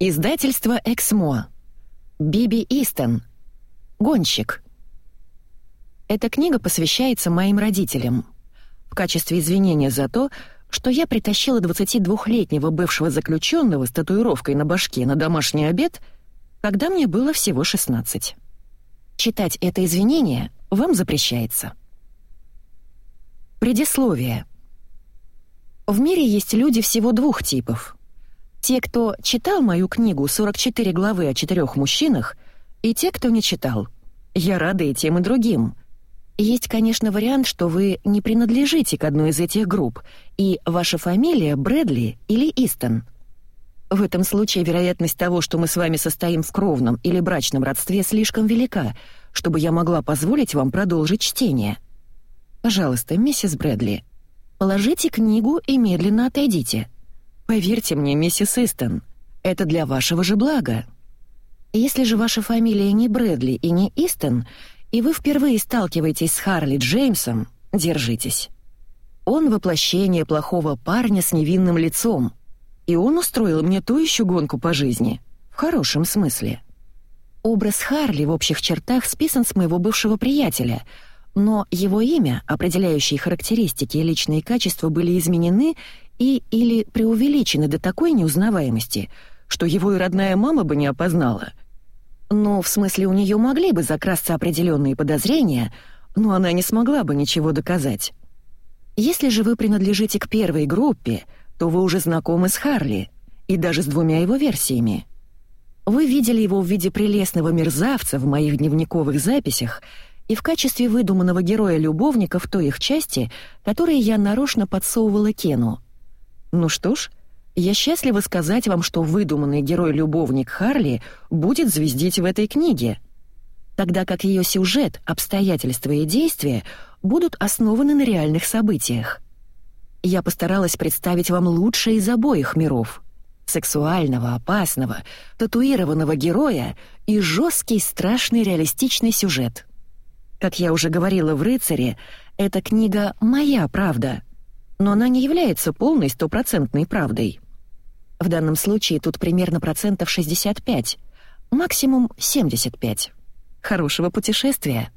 Издательство «Эксмо». Биби Истон. Гонщик. Эта книга посвящается моим родителям. В качестве извинения за то, что я притащила 22-летнего бывшего заключенного с татуировкой на башке на домашний обед, когда мне было всего 16. Читать это извинение вам запрещается. Предисловие. В мире есть люди всего двух типов — те, кто читал мою книгу «44 главы о четырех мужчинах», и те, кто не читал. Я рада и тем, и другим. Есть, конечно, вариант, что вы не принадлежите к одной из этих групп, и ваша фамилия Брэдли или Истон. В этом случае вероятность того, что мы с вами состоим в кровном или брачном родстве, слишком велика, чтобы я могла позволить вам продолжить чтение. Пожалуйста, миссис Брэдли, положите книгу и медленно отойдите. Поверьте мне, миссис Истон, это для вашего же блага. Если же ваша фамилия не Брэдли и не Истон, и вы впервые сталкиваетесь с Харли Джеймсом, держитесь. Он воплощение плохого парня с невинным лицом, и он устроил мне ту еще гонку по жизни, в хорошем смысле. Образ Харли в общих чертах списан с моего бывшего приятеля, но его имя, определяющие характеристики и личные качества были изменены и или преувеличены до такой неузнаваемости, что его и родная мама бы не опознала. Ну, в смысле, у нее могли бы закрасться определенные подозрения, но она не смогла бы ничего доказать. Если же вы принадлежите к первой группе, то вы уже знакомы с Харли, и даже с двумя его версиями. Вы видели его в виде прелестного мерзавца в моих дневниковых записях и в качестве выдуманного героя-любовника в той их части, которые я нарочно подсовывала Кену. Ну что ж, я счастлива сказать вам, что выдуманный герой-любовник Харли будет звездить в этой книге, тогда как ее сюжет, обстоятельства и действия будут основаны на реальных событиях. Я постаралась представить вам лучшее из обоих миров — сексуального, опасного, татуированного героя и жесткий, страшный, реалистичный сюжет. Как я уже говорила в «Рыцаре», эта книга «Моя правда», но она не является полной стопроцентной правдой. В данном случае тут примерно процентов 65, максимум 75. Хорошего путешествия!